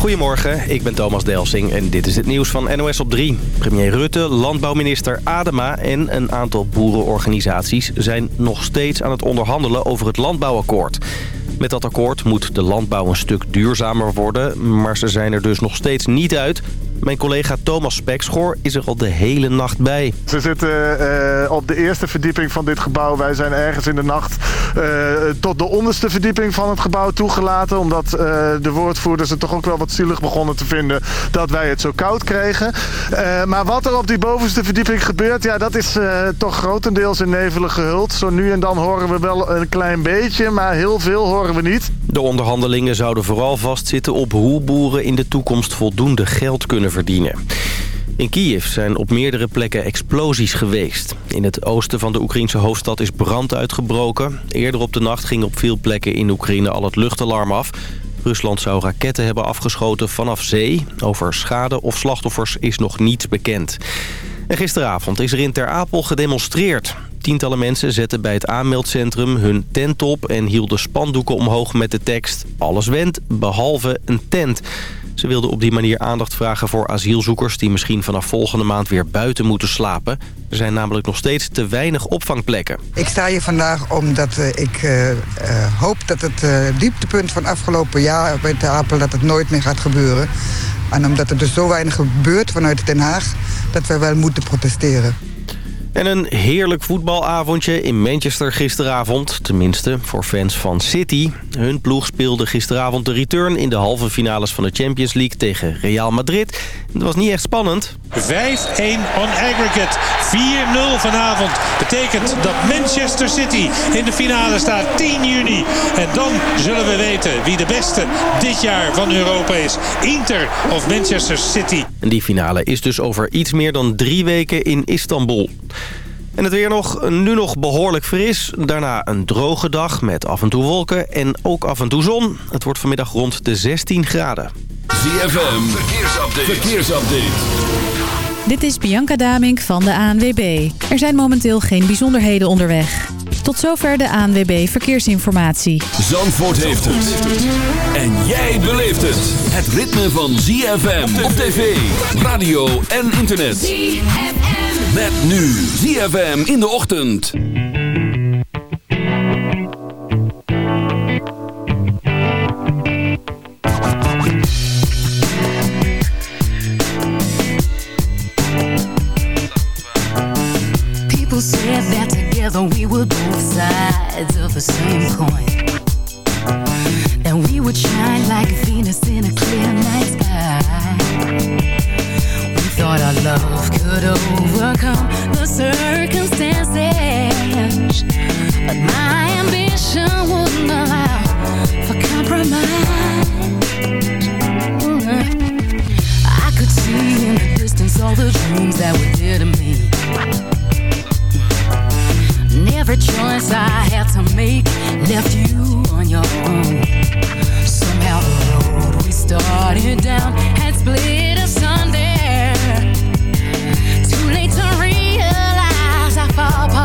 Goedemorgen, ik ben Thomas Delsing en dit is het nieuws van NOS op 3. Premier Rutte, landbouwminister Adema en een aantal boerenorganisaties... zijn nog steeds aan het onderhandelen over het landbouwakkoord. Met dat akkoord moet de landbouw een stuk duurzamer worden... maar ze zijn er dus nog steeds niet uit mijn collega Thomas Spekschoor is er al de hele nacht bij. Ze zitten uh, op de eerste verdieping van dit gebouw. Wij zijn ergens in de nacht uh, tot de onderste verdieping van het gebouw toegelaten. Omdat uh, de woordvoerders het toch ook wel wat zielig begonnen te vinden dat wij het zo koud kregen. maar wat er op die bovenste verdieping gebeurt, ja, dat is toch grotendeels in nevelen gehuld. Zo nu en dan horen we wel een klein beetje, maar heel veel horen we niet. De onderhandelingen zouden vooral vastzitten op hoe boeren in de toekomst voldoende geld kunnen verdienen. In Kiev zijn op meerdere plekken explosies geweest. In het oosten van de Oekraïnse hoofdstad is brand uitgebroken. Eerder op de nacht ging op veel plekken in Oekraïne al het luchtalarm af. Rusland zou raketten hebben afgeschoten vanaf zee. Over schade of slachtoffers is nog niets bekend. En gisteravond is er in Ter Apel gedemonstreerd. Tientallen mensen zetten bij het aanmeldcentrum hun tent op... en hielden spandoeken omhoog met de tekst... alles went, behalve een tent... Ze wilden op die manier aandacht vragen voor asielzoekers... die misschien vanaf volgende maand weer buiten moeten slapen. Er zijn namelijk nog steeds te weinig opvangplekken. Ik sta hier vandaag omdat uh, ik uh, uh, hoop dat het dieptepunt van afgelopen jaar... bij de Apel dat het nooit meer gaat gebeuren. En omdat er dus zo weinig gebeurt vanuit Den Haag... dat wij wel moeten protesteren. En een heerlijk voetbalavondje in Manchester gisteravond. Tenminste, voor fans van City. Hun ploeg speelde gisteravond de return in de halve finales van de Champions League tegen Real Madrid. Het was niet echt spannend. 5-1 on aggregate. 4-0 vanavond. Betekent dat Manchester City in de finale staat 10 juni. En dan zullen we weten wie de beste dit jaar van Europa is. Inter of Manchester City. En die finale is dus over iets meer dan drie weken in Istanbul. En het weer nog, nu nog behoorlijk fris. Daarna een droge dag met af en toe wolken en ook af en toe zon. Het wordt vanmiddag rond de 16 graden. ZFM, verkeersupdate. verkeersupdate. Dit is Bianca Damink van de ANWB. Er zijn momenteel geen bijzonderheden onderweg. Tot zover de ANWB Verkeersinformatie. Zandvoort heeft het. En jij beleeft het. Het ritme van ZFM op tv, radio en internet. ZFM. Met nu ZFM in de ochtend. We were both sides of the same coin. And we would shine like a Venus in a clear night sky. We thought our love could overcome the circumstances. But my ambition wouldn't allow for compromise. I could see in the distance all the dreams that were dear to me every choice I had to make left you on your own. Somehow the road we started down had split asunder. Too late to realize how far apart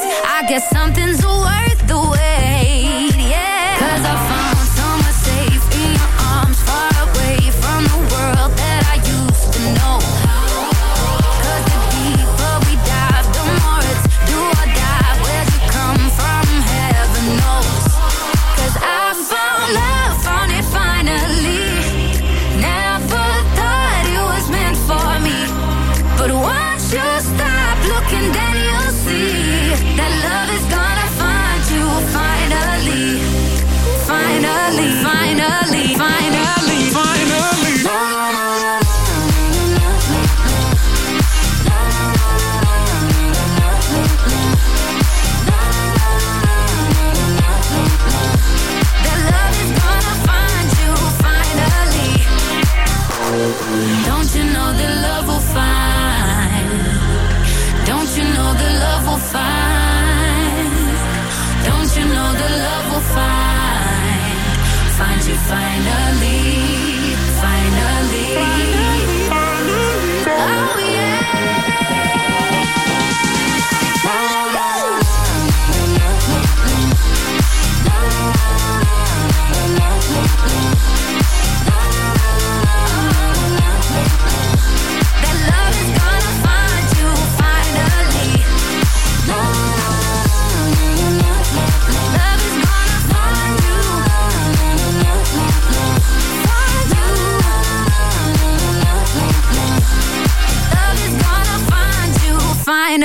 I guess something's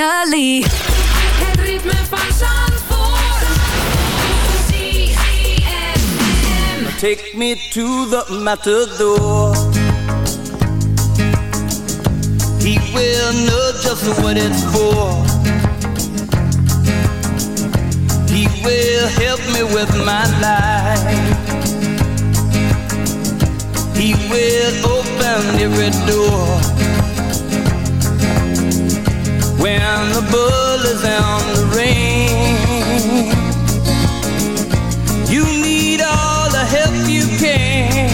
finally. Het ritme van Zandvoort. Take me to the matador. He will know just what it's for. He will help me with my life. He will open every door. When the bull is on the ring. You need all the help you can.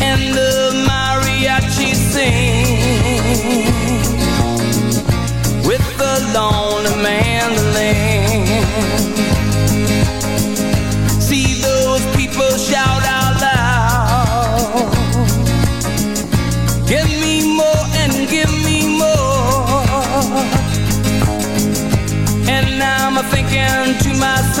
And the mariachi sing with the lonely mandolin.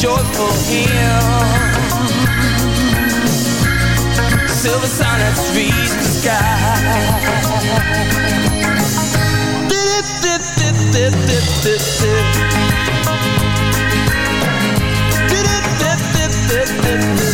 joyful hymn. Silver sonnets reach the sky. Dip, dip, dip, dip, dip, dip, dip. Dip, dip, dip, dip, dip.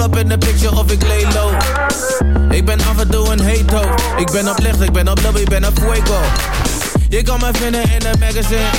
Up in the picture of ik lay low. Ik ben af en toe een hate Ik ben op licht, ik ben op lobby, ik ben op fuego. Je kan me vinden in de magazine.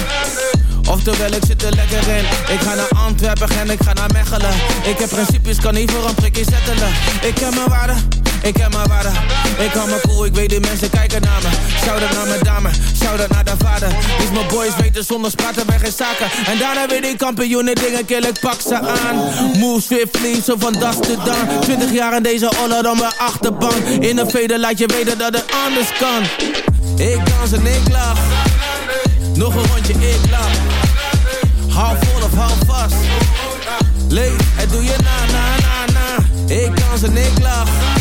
Oftewel, ik zit er lekker in. Ik ga naar Antwerpen en ik ga naar Mechelen. Ik heb principes, kan niet voor een prikje zettelen. Ik heb mijn waarde, ik heb mijn waarde. Ik hou me cool, ik weet die mensen kijken naar me. Shout-out naar mijn dame, shout-out naar de vader. Is mijn boys weten zonder spraten bij geen zaken. En daarna weer die kampioenen dingen kill, ik pak ze aan. Move swiftly, zo van das te dan. 20 jaar in deze oller dan mijn achterbank. In een veder laat je weten dat het anders kan. Ik dans en ik lach. Nog een rondje, ik lach. Hou vol of hou vast. Leef, het doe je na, na, na, na. Ik dans en ik lach.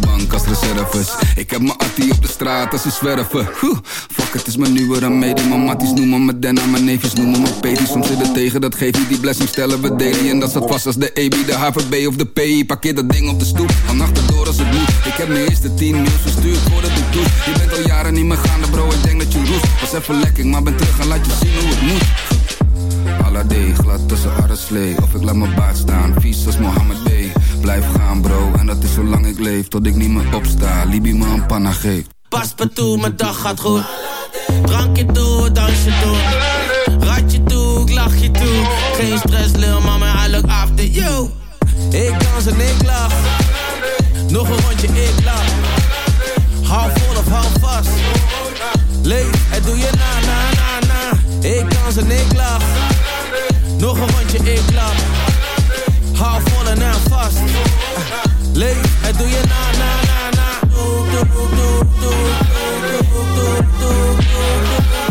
Ik heb mijn attie op de straat als ze zwerven. Fuck, het is mijn nieuwe remedie. Mijn matties noemen me Denna, mijn neefjes noemen me Peti. Soms zit het tegen, dat geeft niet die blessing stellen we daily. En dat staat vast als de AB, de HVB of de PI. Parkeer dat ding op de stoep, van achterdoor als het moet. Ik heb mijn eerste tien mails verstuurd voordat ik doe. Je bent al jaren niet meer gaande bro, ik denk dat je roest. Was even lekker, maar ben terug en laat je zien hoe het moet. Alade, glad tussen arreslee Of ik laat mijn baard staan, vies als Mohammed Blijf gaan bro, en dat is zolang ik leef Tot ik niet meer opsta, Libi me een panna geeft. Pas me toe, mijn dag gaat goed. Drankje toe, dansje toe Ratje toe, ik lach je toe. Geen stress, lil mama, I look after you. Ik dans en ik lach. Nog een rondje, ik lach. Hou vol of hou vast. Leef, het doe je na, na, na, na. Ik dans en ik lach. Nog een rondje, ik lach Hou vol en aan vast. Leef, het doe je na, na, na, na. Doe, doe, doe, doe, doe, doe, doe, Are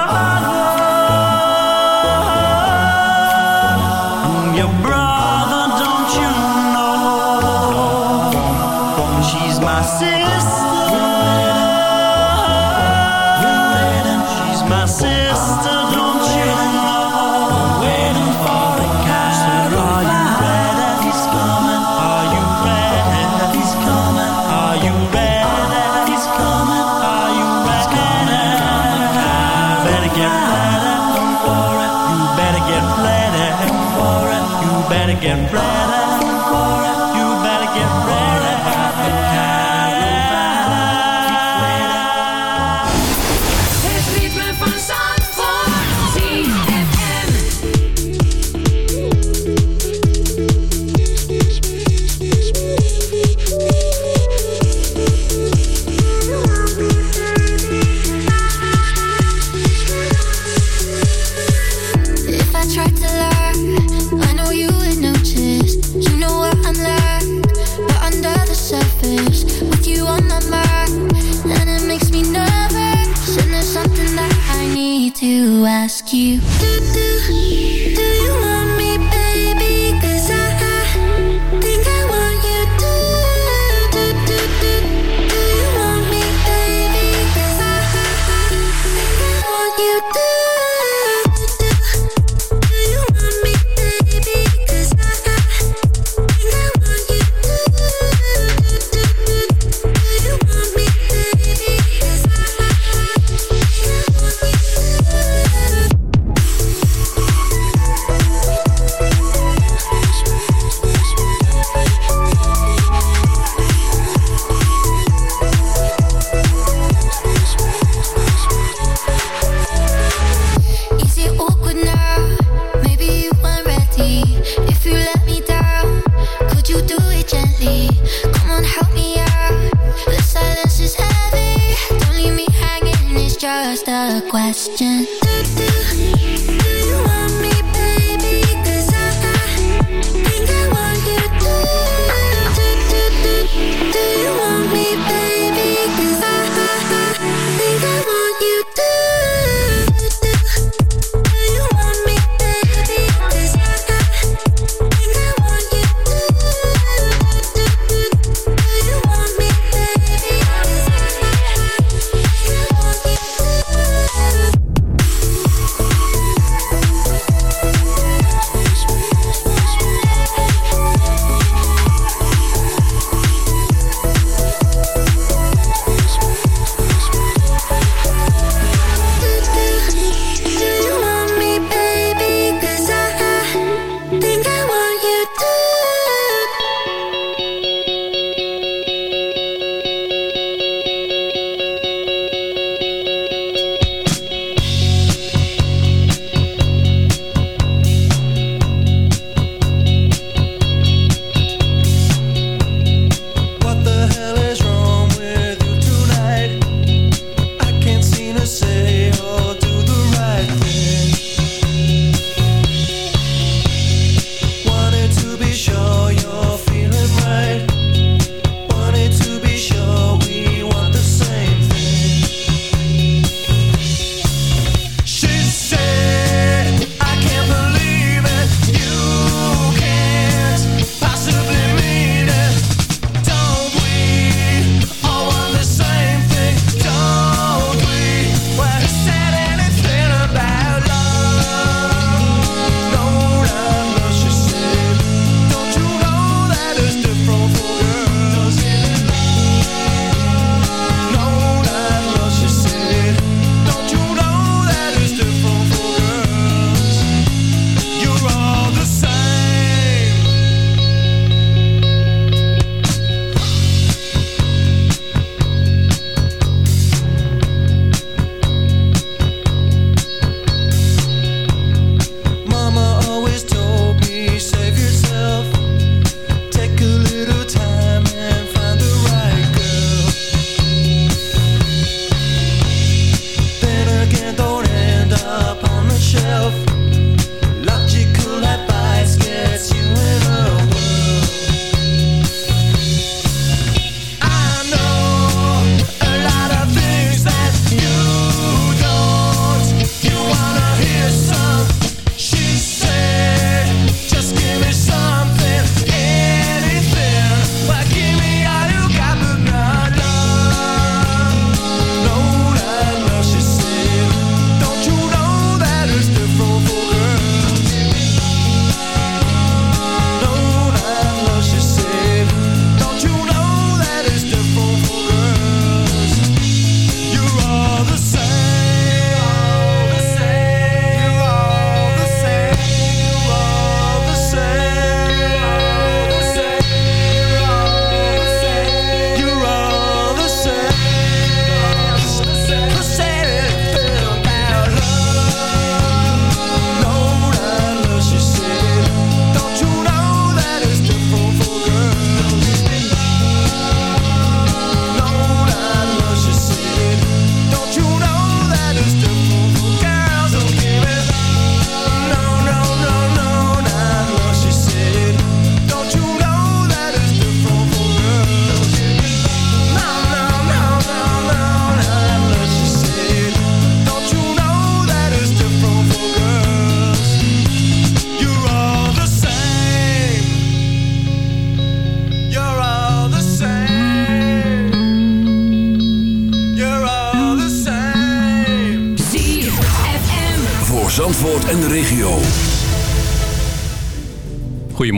and bright. question.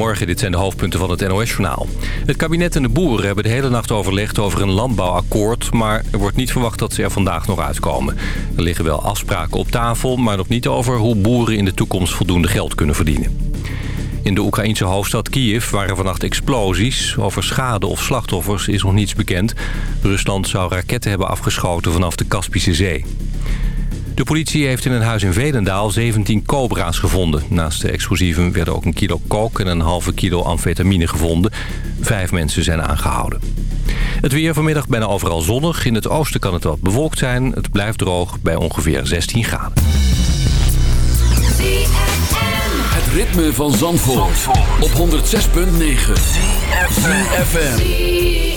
Goedemorgen, dit zijn de hoofdpunten van het NOS-journaal. Het kabinet en de boeren hebben de hele nacht overlegd over een landbouwakkoord... maar er wordt niet verwacht dat ze er vandaag nog uitkomen. Er liggen wel afspraken op tafel, maar nog niet over hoe boeren in de toekomst voldoende geld kunnen verdienen. In de Oekraïnse hoofdstad Kiev waren vannacht explosies. Over schade of slachtoffers is nog niets bekend. Rusland zou raketten hebben afgeschoten vanaf de Kaspische Zee. De politie heeft in een huis in Velendaal 17 cobra's gevonden. Naast de explosieven werden ook een kilo kook en een halve kilo amfetamine gevonden. Vijf mensen zijn aangehouden. Het weer vanmiddag bijna overal zonnig. In het oosten kan het wat bewolkt zijn. Het blijft droog bij ongeveer 16 graden. Het ritme van Zandvoort, op 106.9. ZFM.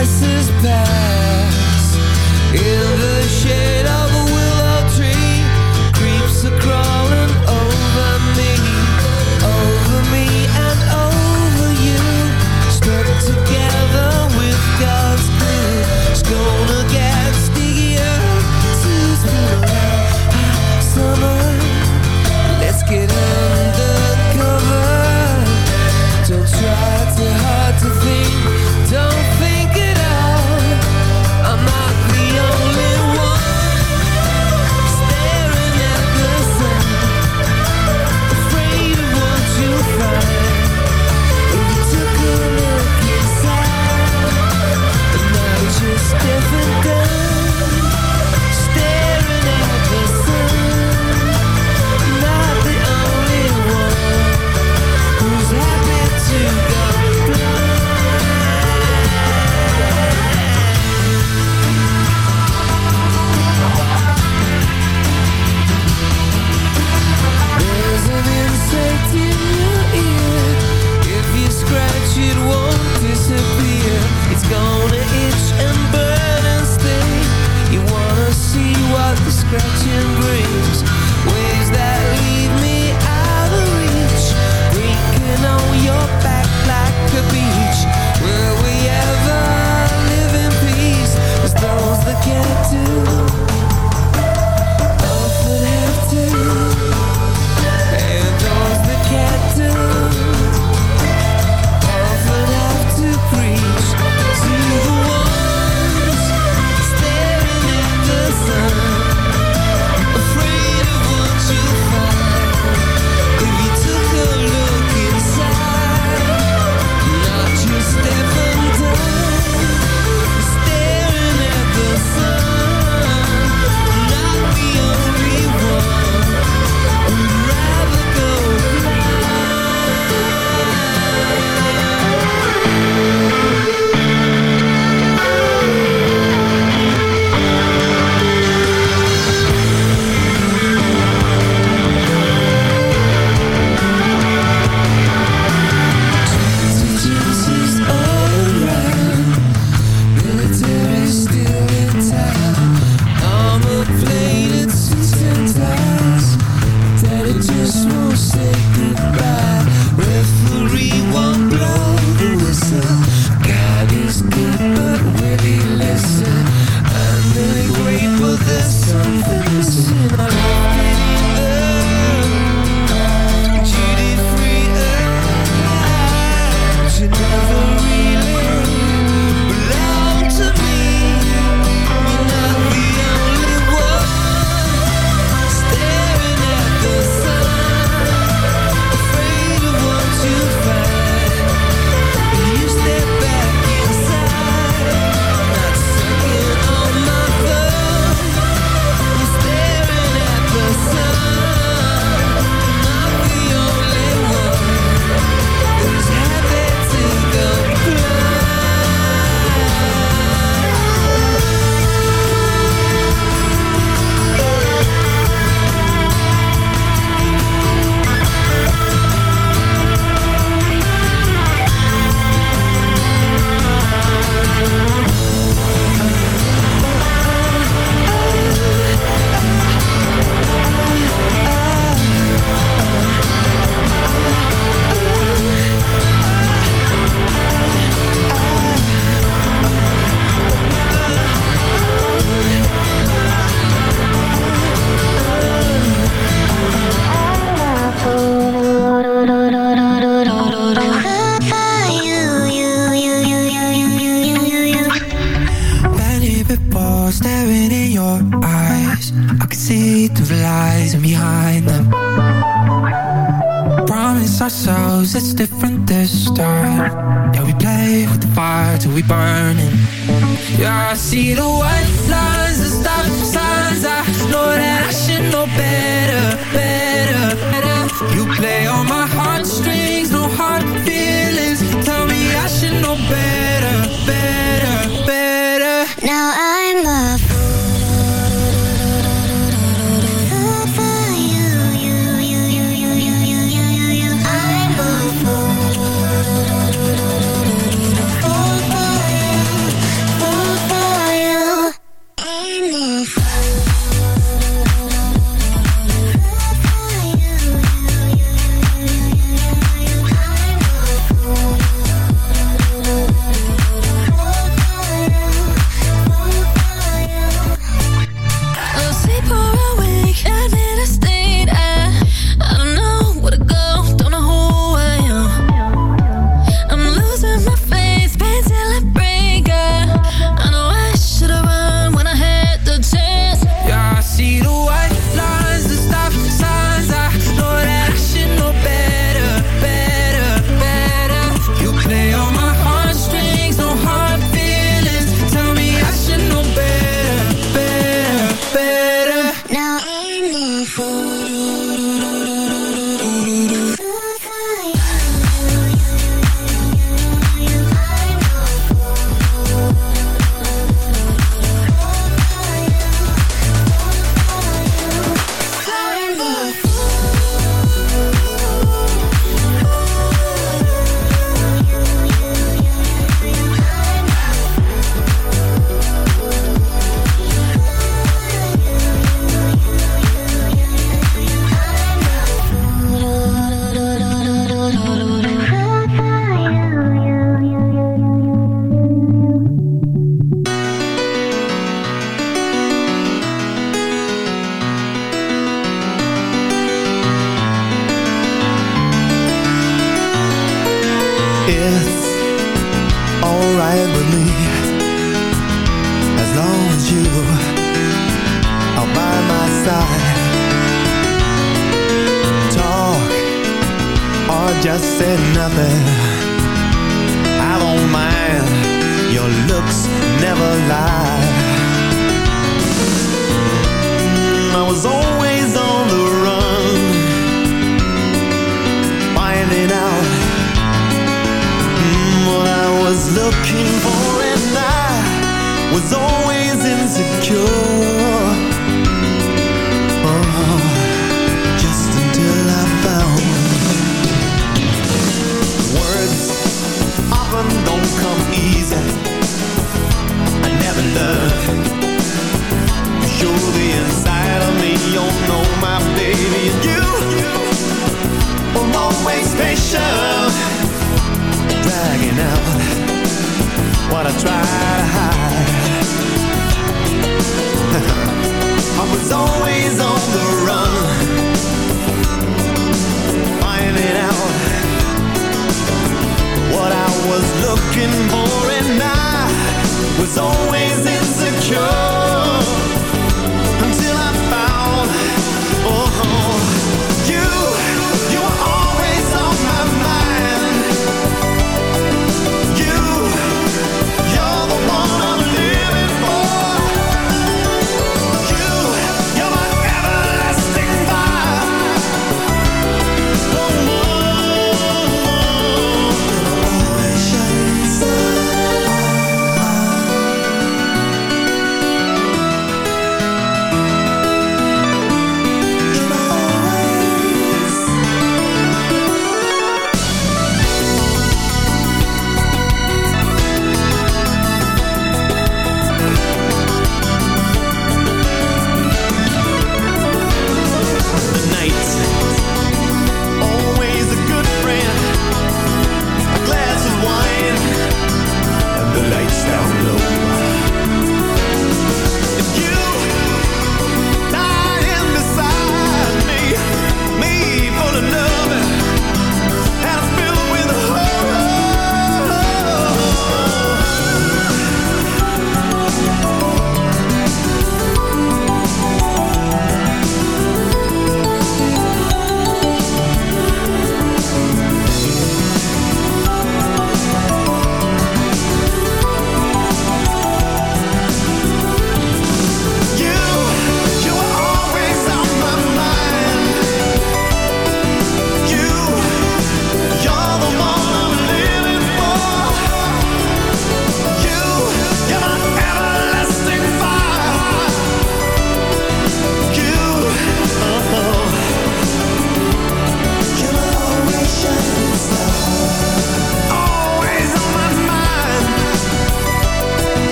This is bad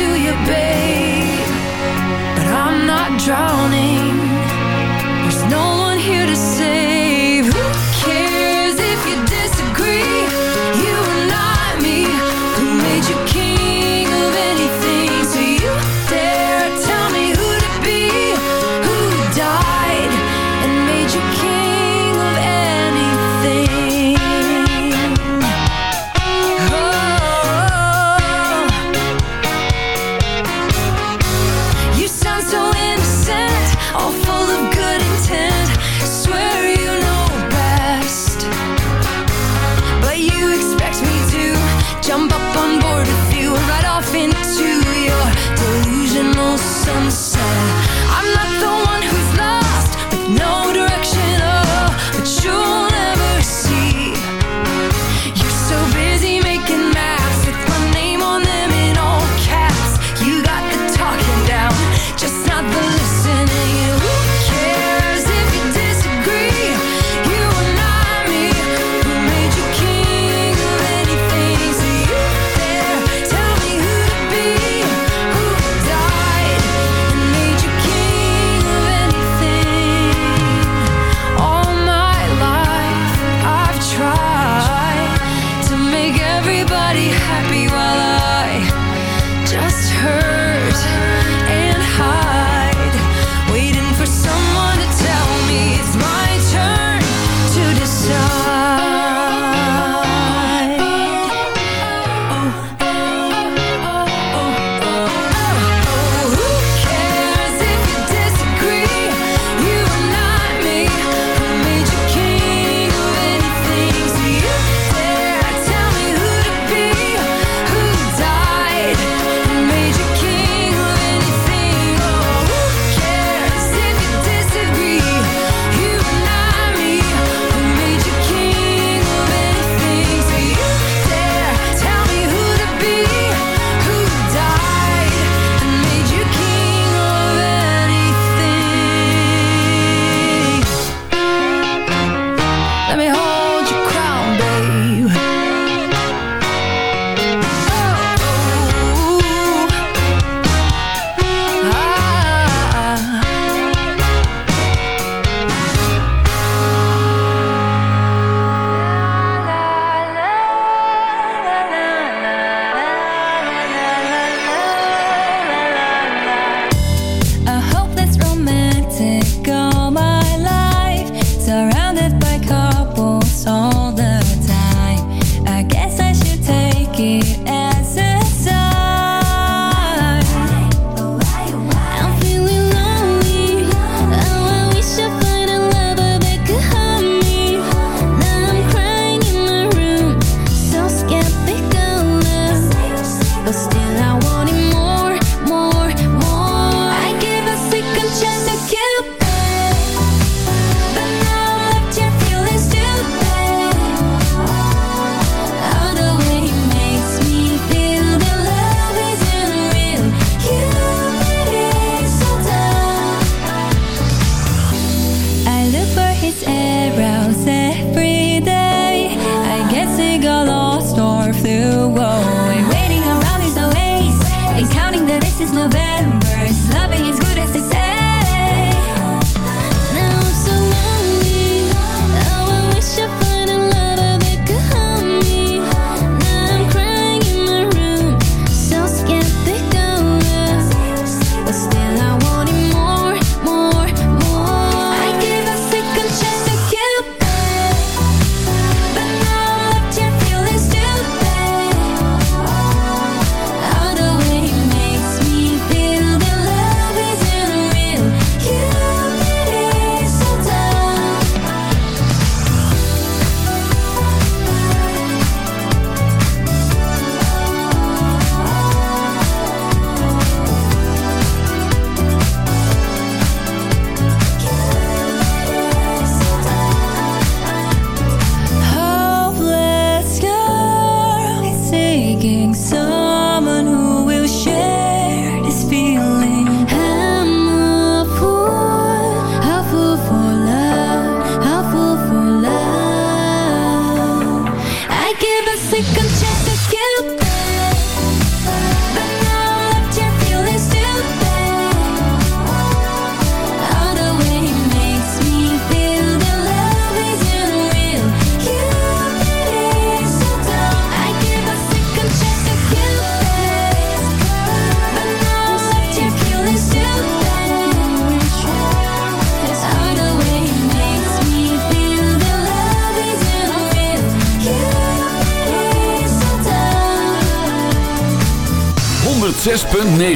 to you, babe, but I'm not drowning. through. Whoa, we're waiting around these always and counting the this is November.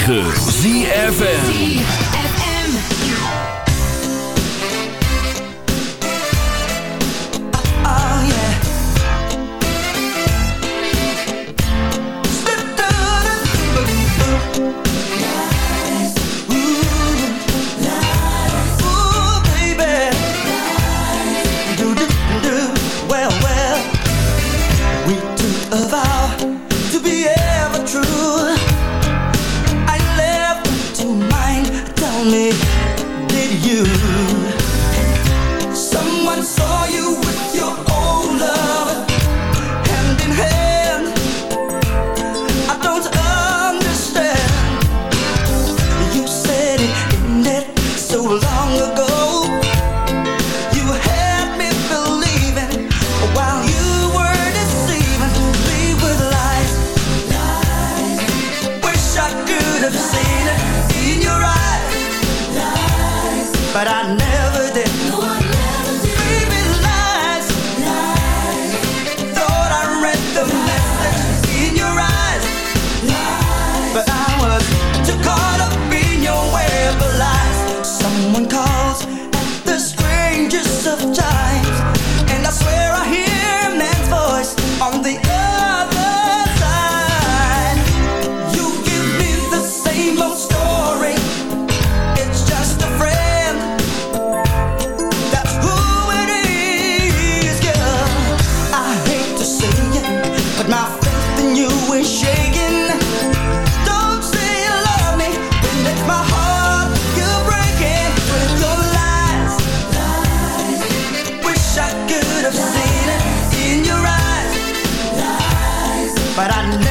106.9 but I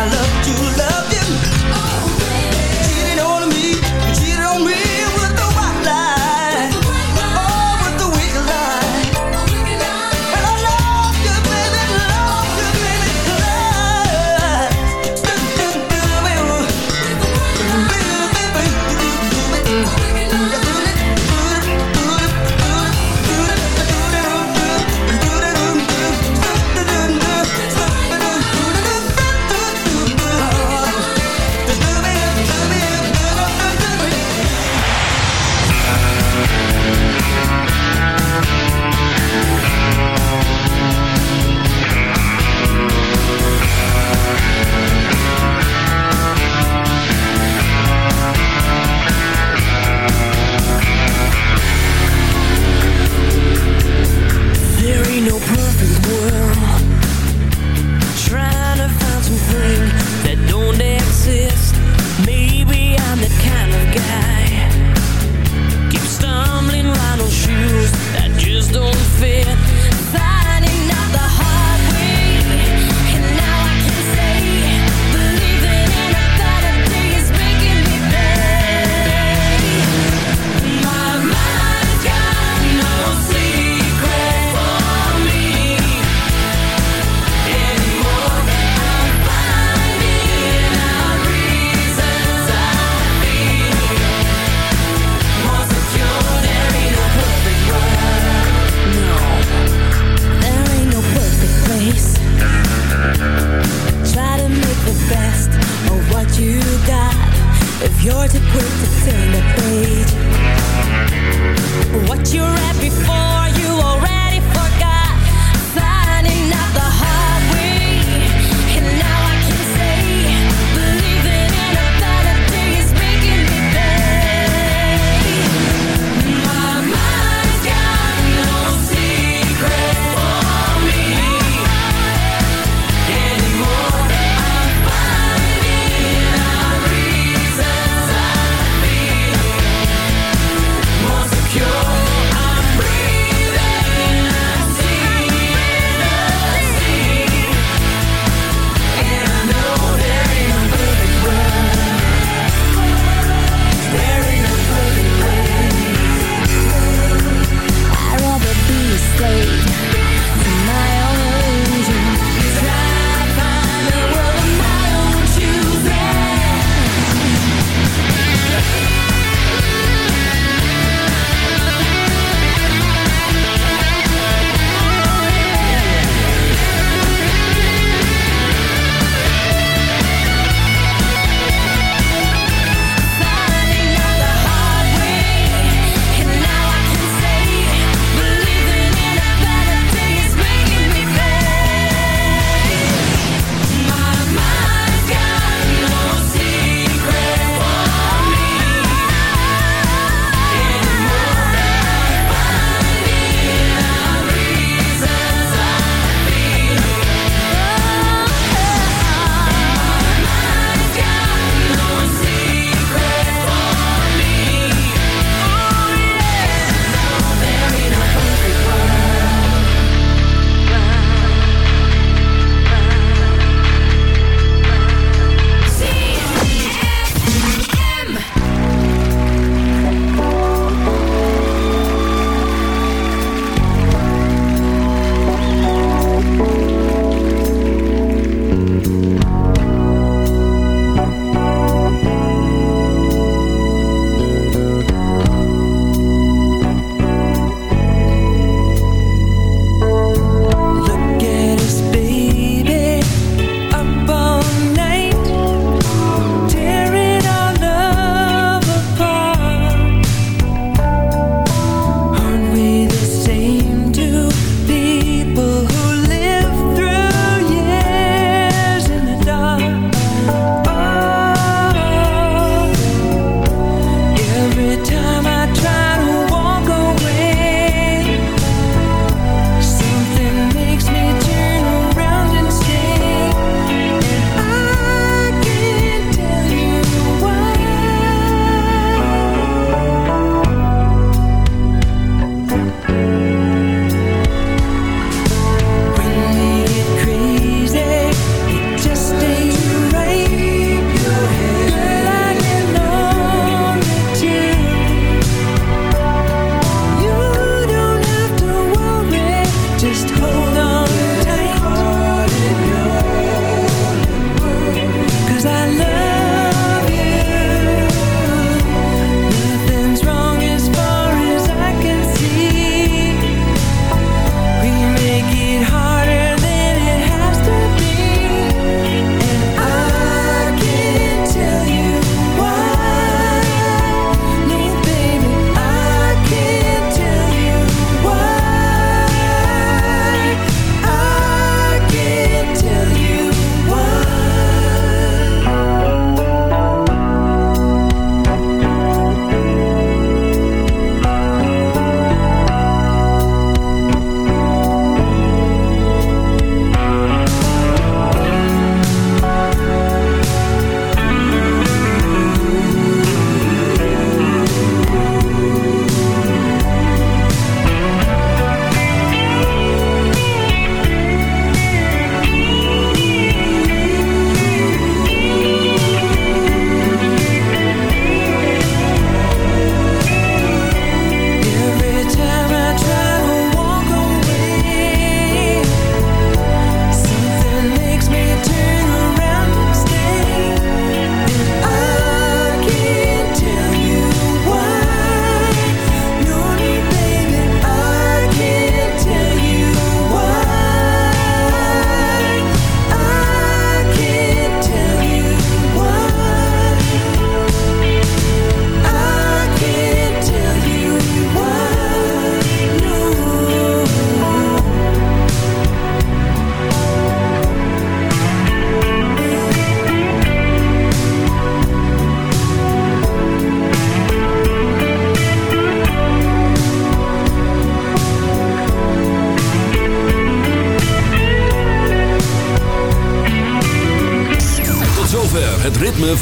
I look